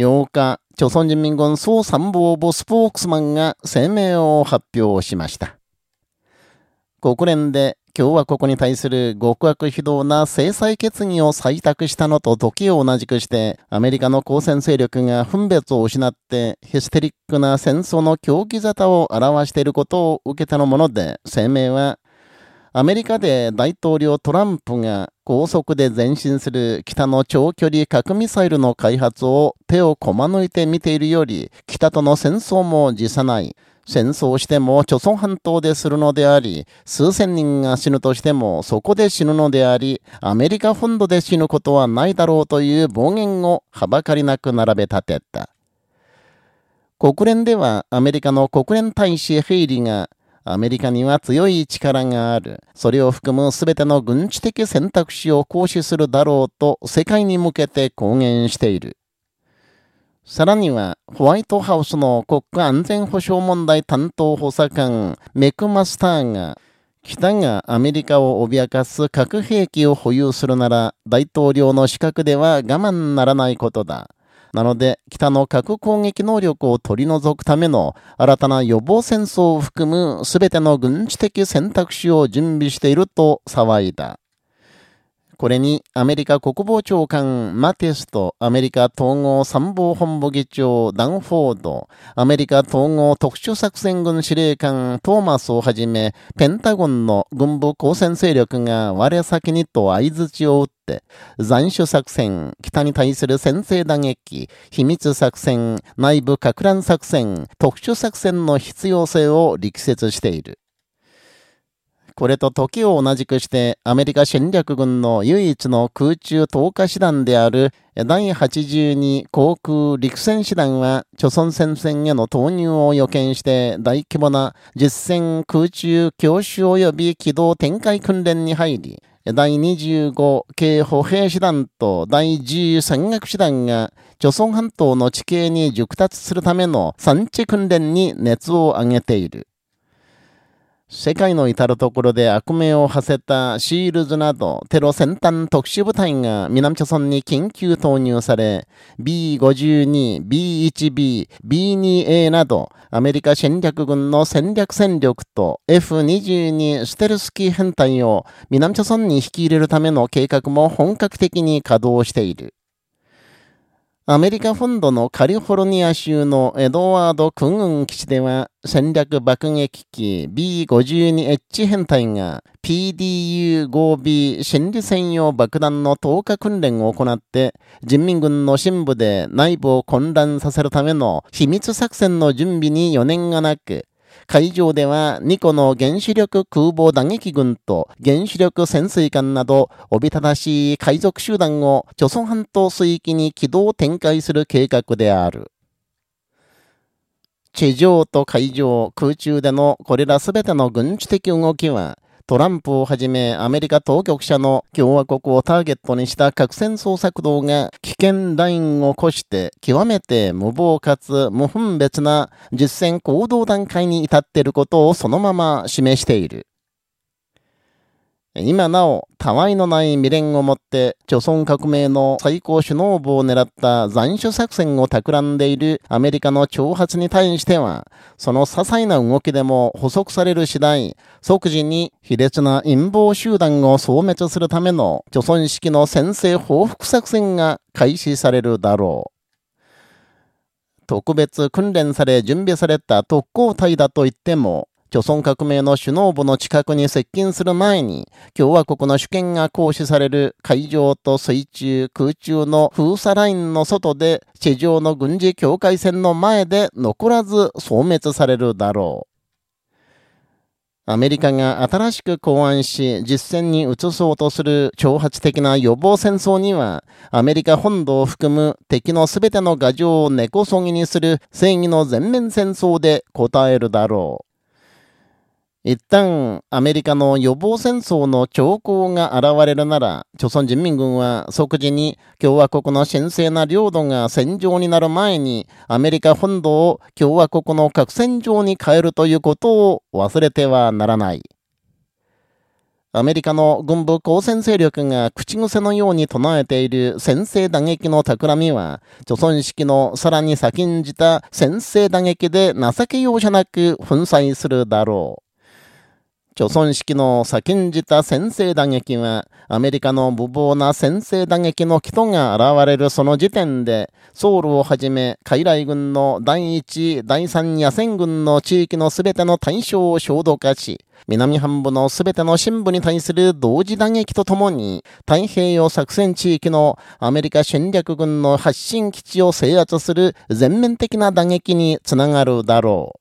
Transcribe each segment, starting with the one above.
8日、朝鮮人民軍総参謀部スポークスマンが声明を発表しました。国連で共和国に対する極悪非道な制裁決議を採択したのと時を同じくして、アメリカの交戦勢力が分別を失って、ヒステリックな戦争の狂気沙汰を表していることを受けてのもので、声明は、アメリカで大統領トランプが高速で前進する北の長距離核ミサイルの開発を手をこま抜いて見ているより、北との戦争も辞さない。戦争しても朝鮮半島でするのであり、数千人が死ぬとしてもそこで死ぬのであり、アメリカ本土で死ぬことはないだろうという暴言をはばかりなく並べ立てた。国連ではアメリカの国連大使ヘイリがアメリカには強い力がある。それを含む全ての軍事的選択肢を行使するだろうと世界に向けて公言している。さらには、ホワイトハウスの国家安全保障問題担当補佐官、メクマスターが、北がアメリカを脅かす核兵器を保有するなら、大統領の資格では我慢ならないことだ。なので、北の核攻撃能力を取り除くための新たな予防戦争を含む全ての軍事的選択肢を準備していると騒いだ。これにアメリカ国防長官マティスとアメリカ統合参謀本部議長ダンフォード、アメリカ統合特殊作戦軍司令官トーマスをはじめ、ペンタゴンの軍部交戦勢力が我先にと合図を打って、残首作戦、北に対する先制打撃、秘密作戦、内部拡乱作戦、特殊作戦の必要性を力説している。これと時を同じくして、アメリカ戦略軍の唯一の空中投下師団である第82航空陸戦師団は、貯村戦線への投入を予見して大規模な実戦空中教習及び機動展開訓練に入り、第25系歩兵師団と第10戦学師団が、貯村半島の地形に熟達するための産地訓練に熱を上げている。世界の至るところで悪名を馳せたシールズなどテロ先端特殊部隊が南朝村に緊急投入され、B52、B1B、B2A などアメリカ戦略軍の戦略戦力と F22 ステルスキー編隊を南朝村に引き入れるための計画も本格的に稼働している。アメリカ本土のカリフォルニア州のエドワード空軍基地では戦略爆撃機 B52H 編隊が PDU-5B 心理専用爆弾の投下訓練を行って人民軍の深部で内部を混乱させるための秘密作戦の準備に余念がなく会場では2個の原子力空母打撃軍と原子力潜水艦など、おびただしい海賊集団を朝鮮半島水域に軌道展開する計画である。地上と海上、空中でのこれら全ての軍事的動きは、トランプをはじめアメリカ当局者の共和国をターゲットにした核戦争策動が危険ラインを越して極めて無謀かつ無分別な実践行動段階に至っていることをそのまま示している。今なお、たわいのない未練をもって、朝鮮革命の最高首脳部を狙った残首作戦を企んでいるアメリカの挑発に対しては、その些細な動きでも補足される次第、即時に卑劣な陰謀集団を消滅するための、朝鮮式の先制報復作戦が開始されるだろう。特別訓練され準備された特攻隊だと言っても、朝鮮革命の首脳部の近くに接近する前に、共和国の主権が行使される海上と水中、空中の封鎖ラインの外で、地上の軍事境界線の前で残らず消滅されるだろう。アメリカが新しく考案し実戦に移そうとする挑発的な予防戦争には、アメリカ本土を含む敵のすべての牙城を根こそぎにする正義の全面戦争で応えるだろう。一旦、アメリカの予防戦争の兆候が現れるなら、朝鮮人民軍は即時に共和国の神聖な領土が戦場になる前に、アメリカ本土を共和国の核戦場に変えるということを忘れてはならない。アメリカの軍部交戦勢力が口癖のように唱えている先制打撃の企みは、貯村式のさらに先んじた先制打撃で情け容赦なく粉砕するだろう。貯村式の先んじた先制打撃は、アメリカの無謀な先制打撃の人が現れるその時点で、ソウルをはじめ、海来軍の第一、第三野戦軍の地域のすべての対象を衝動化し、南半部のすべての深部に対する同時打撃とともに、太平洋作戦地域のアメリカ戦略軍の発進基地を制圧する全面的な打撃につながるだろう。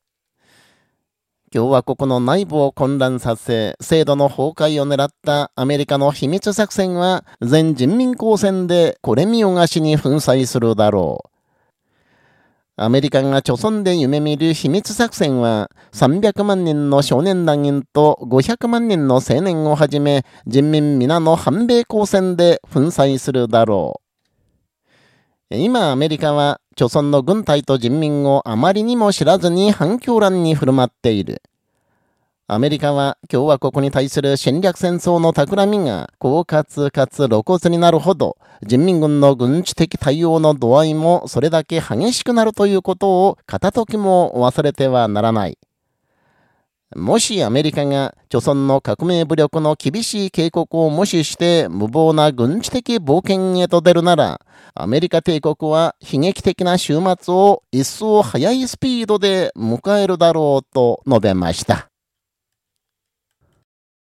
共和国の内部を混乱させ、制度の崩壊を狙ったアメリカの秘密作戦は、全人民公戦でこれ見よがしに粉砕するだろう。アメリカが貯村で夢見る秘密作戦は、300万人の少年団員と500万人の青年をはじめ、人民皆の反米公戦で粉砕するだろう。今アメリカは朝鮮の軍隊と人民をあまりにも知らずに反響乱に振る舞っている。アメリカは共和国に対する侵略戦争の企みが狡猾かつ露骨になるほど、人民軍の軍事的対応の度合いもそれだけ激しくなるということを片時も忘れてはならない。もしアメリカが、著存の革命武力の厳しい警告を無視して無謀な軍事的冒険へと出るなら、アメリカ帝国は悲劇的な終末を一層早いスピードで迎えるだろうと述べました。